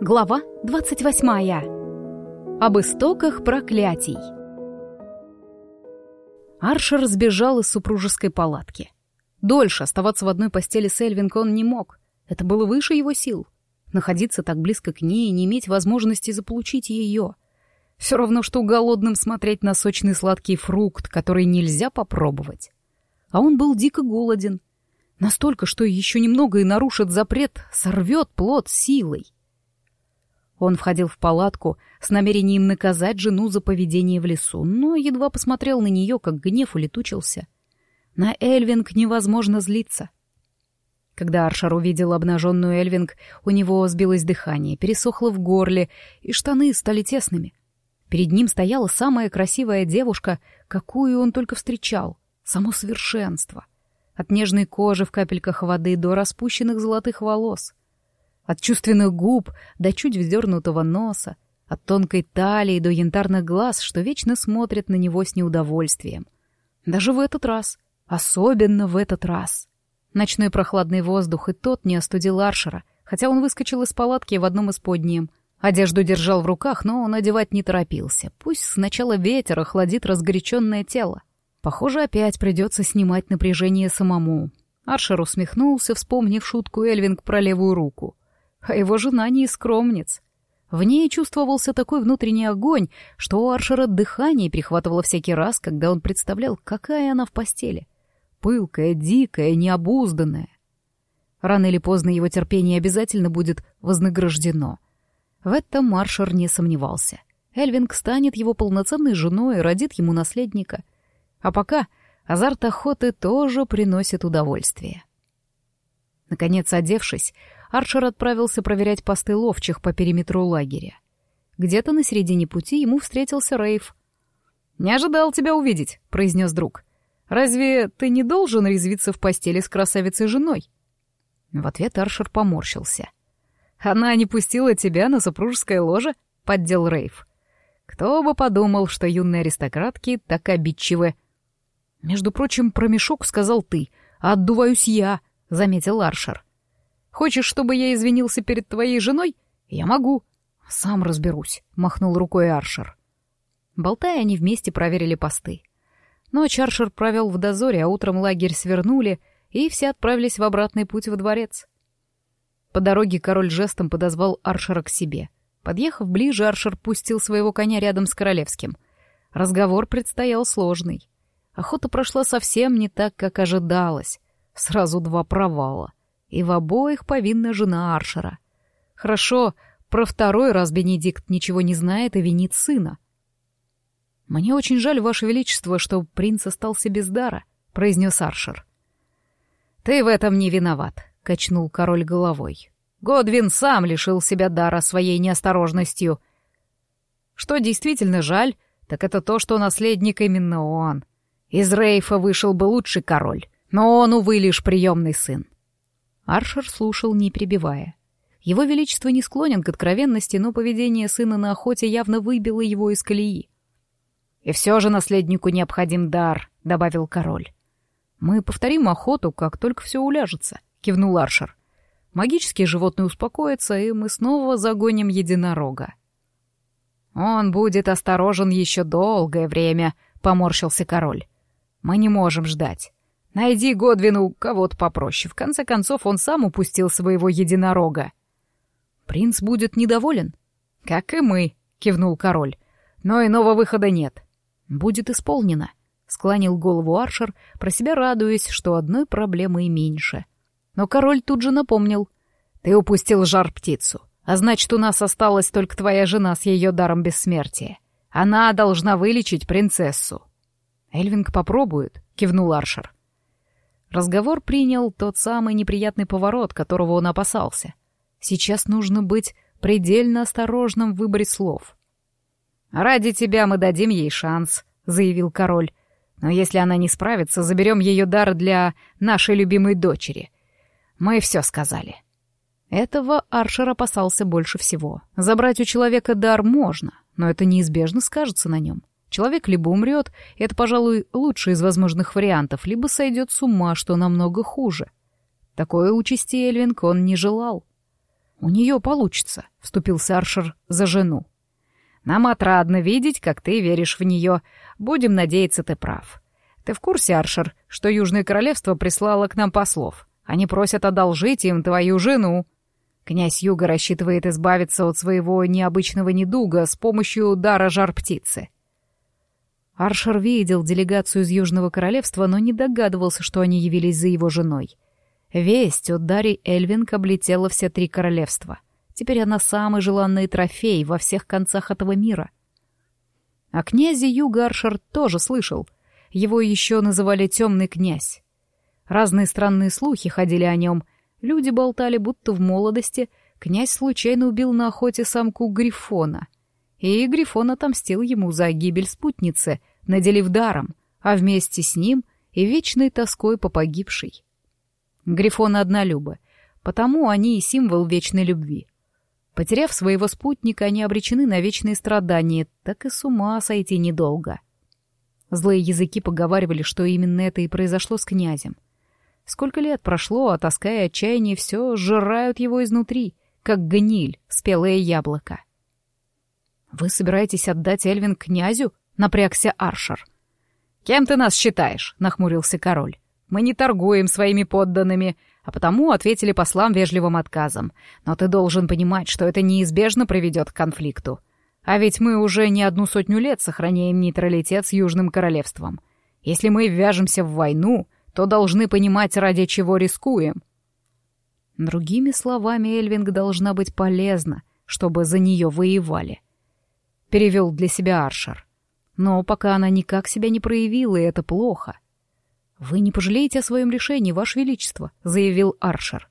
Глава 28. Об истоках проклятий. Аршер сбежал из супружеской палатки. Дольше оставаться в одной постели с Эльвинг он не мог. Это было выше его сил. Находиться так близко к ней и не иметь возможности заполучить ее. Все равно, что голодным смотреть на сочный сладкий фрукт, который нельзя попробовать. А он был дико голоден. Настолько, что еще немного и нарушит запрет, сорвет плод силой. Он входил в палатку с намерением наказать жену за поведение в лесу, но едва посмотрел на нее, как гнев улетучился. На Эльвинг невозможно злиться. Когда Аршар увидел обнаженную Эльвинг, у него сбилось дыхание, пересохло в горле, и штаны стали тесными. Перед ним стояла самая красивая девушка, какую он только встречал, само совершенство. От нежной кожи в капельках воды до распущенных золотых волос — от чувственных губ до чуть вздернутого носа, от тонкой талии до янтарных глаз, что вечно смотрят на него с неудовольствием. Даже в этот раз. Особенно в этот раз. Ночной прохладный воздух и тот не остудил Аршера, хотя он выскочил из палатки в одном из поднием. Одежду держал в руках, но он одевать не торопился. Пусть сначала ветер охладит разгоряченное тело. Похоже, опять придется снимать напряжение самому. Аршер усмехнулся, вспомнив шутку Эльвинг про левую руку а его жена не скромниц. В ней чувствовался такой внутренний огонь, что у Аршера дыхание перехватывало всякий раз, когда он представлял, какая она в постели. Пылкая, дикая, необузданная. Рано или поздно его терпение обязательно будет вознаграждено. В этом Маршер не сомневался. Эльвинг станет его полноценной женой и родит ему наследника. А пока азарт охоты тоже приносит удовольствие. Наконец, одевшись, Арчер отправился проверять посты ловчих по периметру лагеря. Где-то на середине пути ему встретился Рейв. «Не ожидал тебя увидеть», — произнес друг. «Разве ты не должен резвиться в постели с красавицей женой?» В ответ Аршер поморщился. «Она не пустила тебя на супружеское ложе?» — поддел Рейв. «Кто бы подумал, что юные аристократки так обидчивы». «Между прочим, про мешок сказал ты, а отдуваюсь я», — заметил Аршер. Хочешь, чтобы я извинился перед твоей женой? Я могу. Сам разберусь, махнул рукой Аршер. Болтая, они вместе проверили посты. Ночь Аршер провел в дозоре, а утром лагерь свернули, и все отправились в обратный путь во дворец. По дороге король жестом подозвал Аршера к себе. Подъехав ближе, Аршер пустил своего коня рядом с королевским. Разговор предстоял сложный. Охота прошла совсем не так, как ожидалось. Сразу два провала и в обоих повинна жена Аршера. Хорошо, про второй раз Бенедикт ничего не знает и винит сына. «Мне очень жаль, Ваше Величество, что принц остался без дара», — произнес Аршер. «Ты в этом не виноват», — качнул король головой. «Годвин сам лишил себя дара своей неосторожностью. Что действительно жаль, так это то, что наследник именно он. Из Рейфа вышел бы лучший король, но он, увы, лишь приемный сын. Аршер слушал, не прибивая. Его Величество не склонен к откровенности, но поведение сына на охоте явно выбило его из колеи. «И все же наследнику необходим дар», — добавил король. «Мы повторим охоту, как только все уляжется», — кивнул Аршер. «Магические животные успокоятся, и мы снова загоним единорога». «Он будет осторожен еще долгое время», — поморщился король. «Мы не можем ждать. Найди Годвину кого-то попроще. В конце концов, он сам упустил своего единорога. Принц будет недоволен. Как и мы, кивнул король. Но иного выхода нет. Будет исполнено. Склонил голову Аршер, про себя радуясь, что одной проблемы меньше. Но король тут же напомнил. Ты упустил жар-птицу. А значит, у нас осталась только твоя жена с ее даром бессмертия. Она должна вылечить принцессу. Эльвинг попробует, кивнул Аршер. Разговор принял тот самый неприятный поворот, которого он опасался. Сейчас нужно быть предельно осторожным в выборе слов. «Ради тебя мы дадим ей шанс», — заявил король. «Но если она не справится, заберем ее дар для нашей любимой дочери. Мы все сказали». Этого Аршер опасался больше всего. Забрать у человека дар можно, но это неизбежно скажется на нем. Человек либо умрет, это, пожалуй, лучший из возможных вариантов, либо сойдет с ума, что намного хуже. Такое участи Эльвинг он не желал. «У нее получится», — вступился Аршер за жену. «Нам отрадно видеть, как ты веришь в нее. Будем надеяться, ты прав. Ты в курсе, Аршер, что Южное Королевство прислало к нам послов? Они просят одолжить им твою жену». Князь Юга рассчитывает избавиться от своего необычного недуга с помощью дара жар-птицы. Аршер видел делегацию из Южного Королевства, но не догадывался, что они явились за его женой. Весть от Дарьи Эльвинг облетела все три королевства. Теперь она самый желанный трофей во всех концах этого мира. О князе Юга Аршер тоже слышал. Его еще называли «темный князь». Разные странные слухи ходили о нем — Люди болтали, будто в молодости князь случайно убил на охоте самку Грифона. И Грифон отомстил ему за гибель спутницы, наделив даром, а вместе с ним и вечной тоской по погибшей. Грифоны однолюбы, потому они и символ вечной любви. Потеряв своего спутника, они обречены на вечные страдания, так и с ума сойти недолго. Злые языки поговаривали, что именно это и произошло с князем — Сколько лет прошло, а тоска и отчаяние все сжирают его изнутри, как гниль, спелое яблоко. «Вы собираетесь отдать Эльвин князю?» — напрягся Аршер. «Кем ты нас считаешь?» — нахмурился король. «Мы не торгуем своими подданными, а потому ответили послам вежливым отказом. Но ты должен понимать, что это неизбежно приведет к конфликту. А ведь мы уже не одну сотню лет сохраняем нейтралитет с Южным Королевством. Если мы ввяжемся в войну, то должны понимать, ради чего рискуем. Другими словами, Эльвинг должна быть полезна, чтобы за нее воевали. Перевел для себя Аршер. Но пока она никак себя не проявила, и это плохо. «Вы не пожалеете о своем решении, Ваше Величество», — заявил Аршер.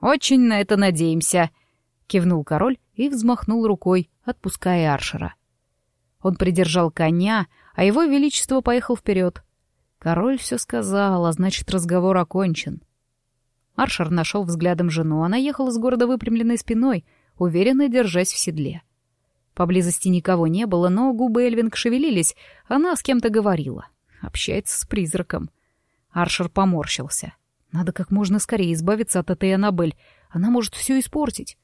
«Очень на это надеемся», — кивнул король и взмахнул рукой, отпуская Аршера. Он придержал коня, а его величество поехал вперед. Король все сказал, а значит, разговор окончен. Аршер нашел взглядом жену. Она ехала с города выпрямленной спиной, уверенно держась в седле. Поблизости никого не было, но губы Эльвинг шевелились. Она с кем-то говорила. Общается с призраком. Аршер поморщился. Надо как можно скорее избавиться от этой Аннабель. Она может все испортить.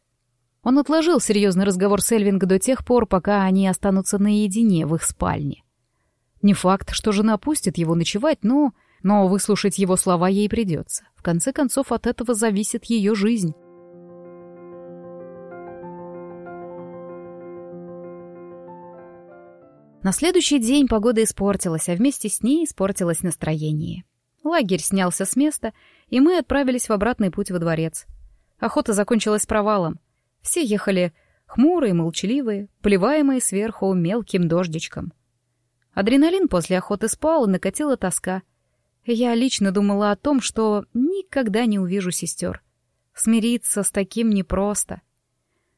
Он отложил серьезный разговор с Эльвинг до тех пор, пока они останутся наедине в их спальне. Не факт, что жена пустит его ночевать, но... Но выслушать его слова ей придется. В конце концов, от этого зависит ее жизнь. На следующий день погода испортилась, а вместе с ней испортилось настроение. Лагерь снялся с места, и мы отправились в обратный путь во дворец. Охота закончилась провалом. Все ехали хмурые, молчаливые, поливаемые сверху мелким дождичком. Адреналин после охоты спал, накатила тоска. Я лично думала о том, что никогда не увижу сестер. Смириться с таким непросто.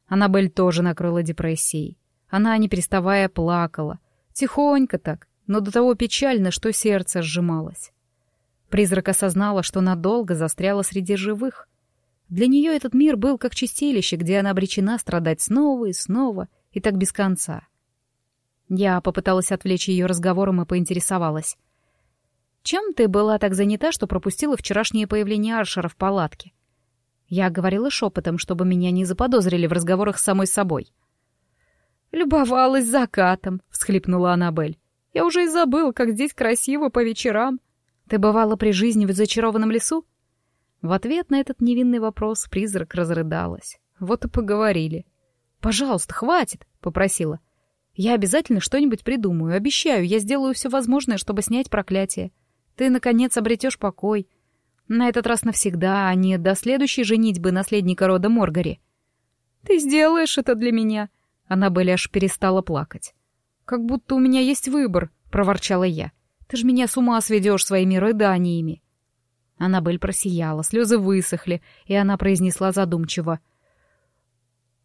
Аннабель тоже накрыла депрессией. Она, не переставая, плакала. Тихонько так, но до того печально, что сердце сжималось. Призрак осознала, что надолго застряла среди живых. Для нее этот мир был как чистилище, где она обречена страдать снова и снова, и так без конца. Я попыталась отвлечь ее разговором и поинтересовалась. «Чем ты была так занята, что пропустила вчерашнее появление Аршера в палатке?» Я говорила шепотом, чтобы меня не заподозрили в разговорах с самой собой. «Любовалась закатом», — всхлипнула Аннабель. «Я уже и забыла, как здесь красиво по вечерам. Ты бывала при жизни в зачарованном лесу?» В ответ на этот невинный вопрос призрак разрыдалась. Вот и поговорили. «Пожалуйста, хватит», — попросила. Я обязательно что-нибудь придумаю, обещаю, я сделаю все возможное, чтобы снять проклятие. Ты, наконец, обретешь покой. На этот раз навсегда, а не до следующей женитьбы наследника рода Моргари. Ты сделаешь это для меня. Аннабель аж перестала плакать. Как будто у меня есть выбор, проворчала я. Ты ж меня с ума сведешь своими рыданиями. Аннабель просияла, слезы высохли, и она произнесла задумчиво —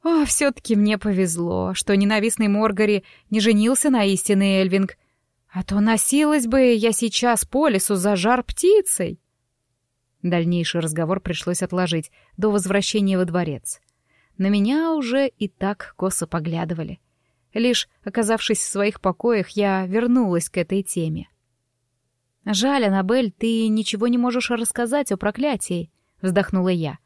о, все-таки мне повезло, что ненавистный Моргари не женился на истинной Эльвинг, а то носилась бы я сейчас по лесу за жар птицей. Дальнейший разговор пришлось отложить до возвращения во дворец. На меня уже и так косо поглядывали. Лишь оказавшись в своих покоях, я вернулась к этой теме. «Жаль, Аннабель, ты ничего не можешь рассказать о проклятии», — вздохнула я.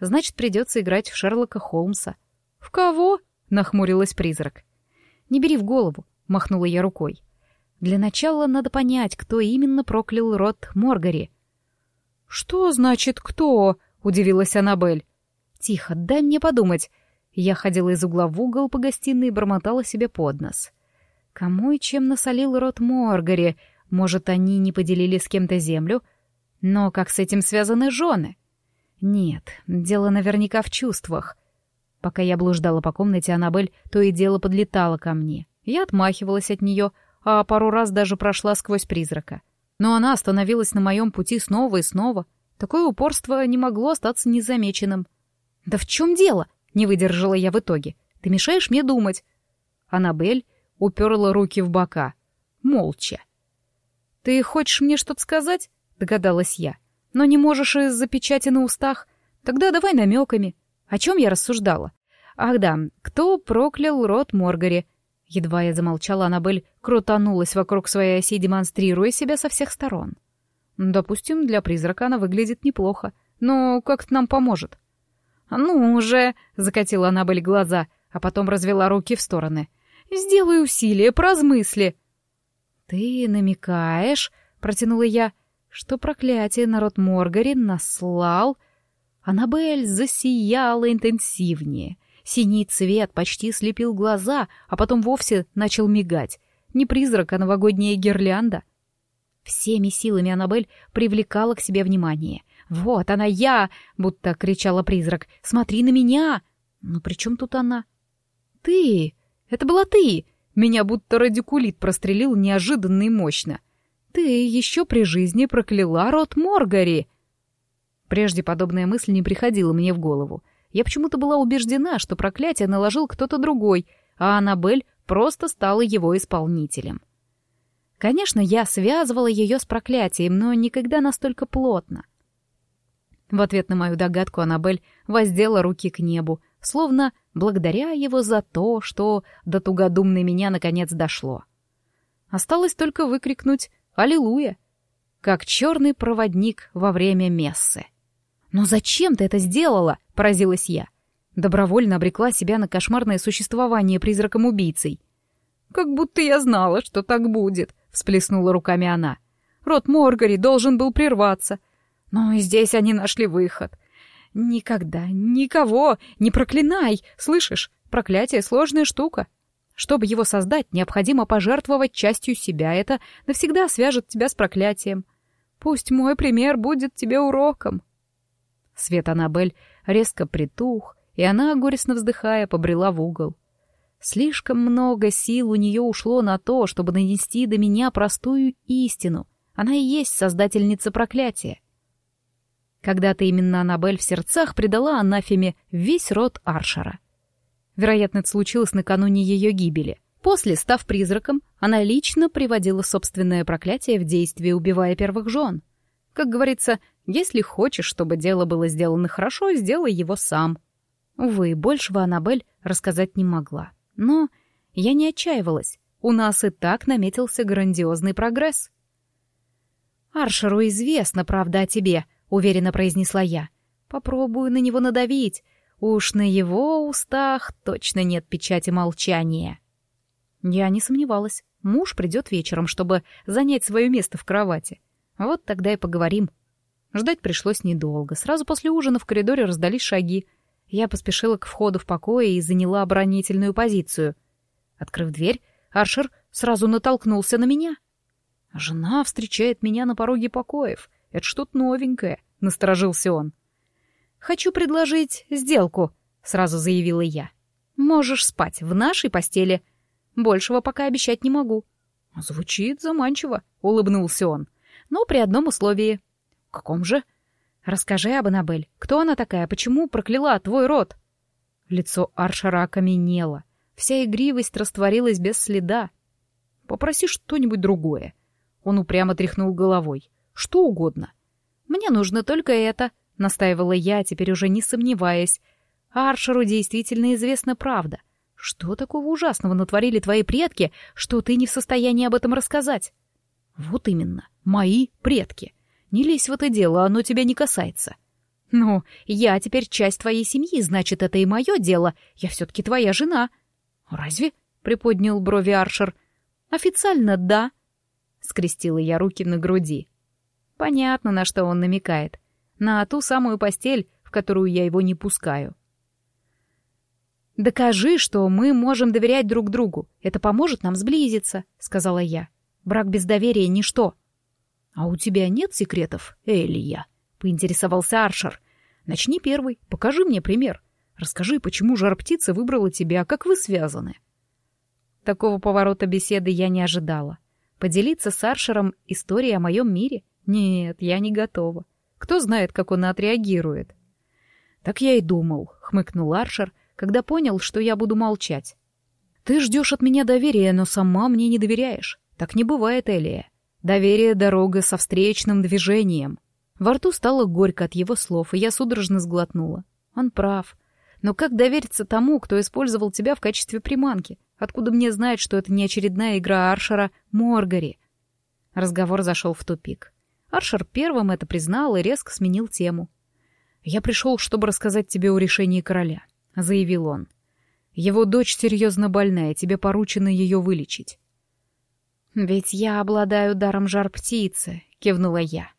значит, придется играть в Шерлока Холмса. «В кого?» — нахмурилась призрак. «Не бери в голову», — махнула я рукой. «Для начала надо понять, кто именно проклял род Моргари». «Что значит «кто»?» — удивилась Аннабель. «Тихо, дай мне подумать». Я ходила из угла в угол по гостиной и бормотала себе под нос. Кому и чем насолил род Моргари? Может, они не поделили с кем-то землю? Но как с этим связаны жены? Нет, дело наверняка в чувствах. Пока я блуждала по комнате, Аннабель то и дело подлетала ко мне. Я отмахивалась от нее, а пару раз даже прошла сквозь призрака. Но она остановилась на моем пути снова и снова. Такое упорство не могло остаться незамеченным. «Да в чем дело?» — не выдержала я в итоге. «Ты мешаешь мне думать». Аннабель уперла руки в бока. Молча. «Ты хочешь мне что-то сказать?» — догадалась я. «Но не можешь из-за печати на устах? Тогда давай намеками. О чем я рассуждала? Ах да, кто проклял род Моргари?» Едва я замолчала, Аннабель крутанулась вокруг своей оси, демонстрируя себя со всех сторон. «Допустим, для призрака она выглядит неплохо, но как это нам поможет?» «Ну уже!» — закатила Аннабель глаза, а потом развела руки в стороны. «Сделай усилие, поразмысли!» «Ты намекаешь?» — протянула я, что проклятие народ Моргари наслал. Аннабель засияла интенсивнее. Синий цвет почти слепил глаза, а потом вовсе начал мигать. Не призрак, а новогодняя гирлянда. Всеми силами Аннабель привлекала к себе внимание. «Вот она я!» — будто кричала призрак. «Смотри на меня!» «Ну при чем тут она?» «Ты! Это была ты! Меня будто радикулит прострелил неожиданно и мощно. Ты еще при жизни прокляла рот Моргари. Прежде подобная мысль не приходила мне в голову. Я почему-то была убеждена, что проклятие наложил кто-то другой, а Аннабель просто стала его исполнителем. Конечно, я связывала ее с проклятием, но никогда настолько плотно. В ответ на мою догадку Аннабель воздела руки к небу, словно благодаря его за то, что до тугодумной меня наконец дошло. Осталось только выкрикнуть «Аллилуйя!» как черный проводник во время мессы. «Но зачем ты это сделала?» — поразилась я. Добровольно обрекла себя на кошмарное существование призраком-убийцей. «Как будто я знала, что так будет», — всплеснула руками она. «Рот Моргари должен был прерваться. Но здесь они нашли выход. Никогда, никого не проклинай, слышишь? Проклятие — сложная штука. Чтобы его создать, необходимо пожертвовать частью себя. Это навсегда свяжет тебя с проклятием. Пусть мой пример будет тебе уроком. Свет Аннабель резко притух, и она, горестно вздыхая, побрела в угол. Слишком много сил у нее ушло на то, чтобы нанести до меня простую истину. Она и есть создательница проклятия. Когда-то именно Аннабель в сердцах предала анафеме весь род Аршера. Вероятно, это случилось накануне ее гибели. После, став призраком, она лично приводила собственное проклятие в действие, убивая первых жен. Как говорится, если хочешь, чтобы дело было сделано хорошо, сделай его сам. Увы, большего Аннабель рассказать не могла. Но я не отчаивалась. У нас и так наметился грандиозный прогресс. «Аршеру известно, правда, о тебе», — уверенно произнесла я. «Попробую на него надавить. Уж на его устах точно нет печати молчания». Я не сомневалась. Муж придет вечером, чтобы занять свое место в кровати. Вот тогда и поговорим. Ждать пришлось недолго. Сразу после ужина в коридоре раздались шаги. Я поспешила к входу в покое и заняла оборонительную позицию. Открыв дверь, Аршер сразу натолкнулся на меня. Жена встречает меня на пороге покоев — это что-то новенькое», — насторожился он. «Хочу предложить сделку», — сразу заявила я. «Можешь спать в нашей постели. Большего пока обещать не могу». «Звучит заманчиво», — улыбнулся он. «Но при одном условии». «Каком же?» «Расскажи об Аннабель. Кто она такая? Почему прокляла твой род?» Лицо Аршера окаменело. Вся игривость растворилась без следа. «Попроси что-нибудь другое». Он упрямо тряхнул головой. Что угодно. Мне нужно только это, настаивала я, теперь уже не сомневаясь. Аршеру действительно известна правда. Что такого ужасного натворили твои предки, что ты не в состоянии об этом рассказать? Вот именно, мои предки. Не лезь в это дело, оно тебя не касается. «Ну, я теперь часть твоей семьи, значит, это и мое дело. Я все-таки твоя жена». «Разве?» — приподнял брови Аршер. «Официально да», — скрестила я руки на груди. Понятно, на что он намекает. На ту самую постель, в которую я его не пускаю. «Докажи, что мы можем доверять друг другу. Это поможет нам сблизиться», — сказала я. «Брак без доверия — ничто». «А у тебя нет секретов, Элия?» — поинтересовался Аршер. «Начни первый, покажи мне пример. Расскажи, почему жар-птица выбрала тебя, как вы связаны». Такого поворота беседы я не ожидала. Поделиться с Аршером историей о моем мире? Нет, я не готова. Кто знает, как он отреагирует. «Так я и думал», — хмыкнул Аршер, когда понял, что я буду молчать. «Ты ждешь от меня доверия, но сама мне не доверяешь. Так не бывает, Элия. Доверие — дорога со встречным движением». Во рту стало горько от его слов, и я судорожно сглотнула. Он прав. Но как довериться тому, кто использовал тебя в качестве приманки? Откуда мне знать, что это не очередная игра Аршера Моргари? Разговор зашел в тупик. Аршер первым это признал и резко сменил тему. «Я пришел, чтобы рассказать тебе о решении короля», — заявил он. «Его дочь серьезно больная, тебе поручено ее вылечить». «Ведь я обладаю даром жар-птицы», — кивнула я.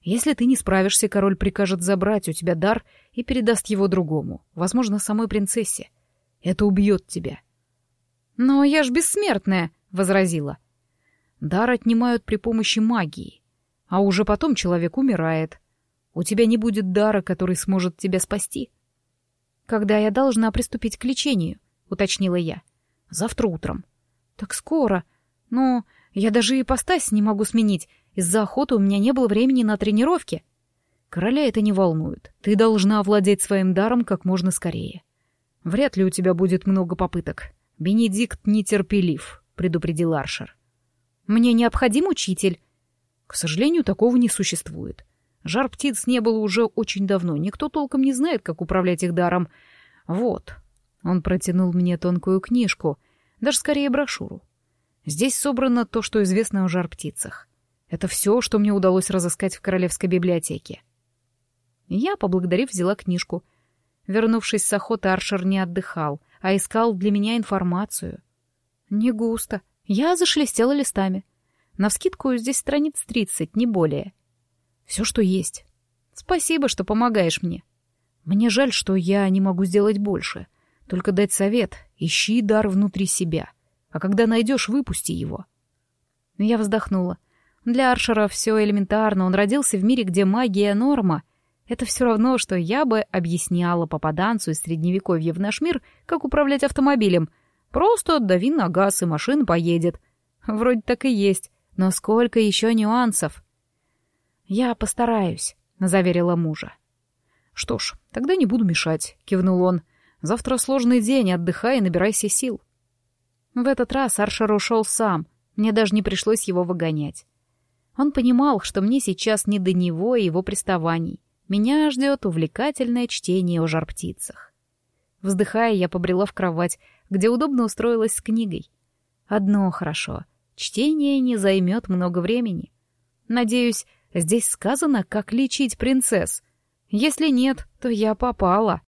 «Если ты не справишься, король прикажет забрать у тебя дар и передаст его другому, возможно, самой принцессе. Это убьет тебя». «Но я ж бессмертная», — возразила. «Дар отнимают при помощи магии, а уже потом человек умирает. У тебя не будет дара, который сможет тебя спасти». «Когда я должна приступить к лечению?» — уточнила я. «Завтра утром». «Так скоро. Но я даже ипостась не могу сменить. Из-за охоты у меня не было времени на тренировки». «Короля это не волнует. Ты должна овладеть своим даром как можно скорее. Вряд ли у тебя будет много попыток. «Бенедикт нетерпелив», — предупредил Аршер. «Мне необходим учитель». «К сожалению, такого не существует. Жар птиц не было уже очень давно, никто толком не знает, как управлять их даром. Вот». Он протянул мне тонкую книжку, даже скорее брошюру. Здесь собрано то, что известно о жар-птицах. Это все, что мне удалось разыскать в Королевской библиотеке. Я, поблагодарив, взяла книжку. Вернувшись с охоты, Аршер не отдыхал а искал для меня информацию. Не густо. Я зашелестела листами. Навскидку здесь страниц тридцать, не более. Все, что есть. Спасибо, что помогаешь мне. Мне жаль, что я не могу сделать больше. Только дать совет. Ищи дар внутри себя. А когда найдешь, выпусти его. Я вздохнула. Для Аршера все элементарно. Он родился в мире, где магия — норма, это все равно, что я бы объясняла попаданцу из Средневековья в наш мир, как управлять автомобилем. Просто дави на газ, и машина поедет. Вроде так и есть. Но сколько еще нюансов? «Я постараюсь», — заверила мужа. «Что ж, тогда не буду мешать», — кивнул он. «Завтра сложный день, отдыхай и набирайся сил». В этот раз Аршер ушел сам, мне даже не пришлось его выгонять. Он понимал, что мне сейчас не до него и его приставаний. Меня ждет увлекательное чтение о жар-птицах. Вздыхая, я побрела в кровать, где удобно устроилась с книгой. Одно хорошо — чтение не займет много времени. Надеюсь, здесь сказано, как лечить принцесс. Если нет, то я попала.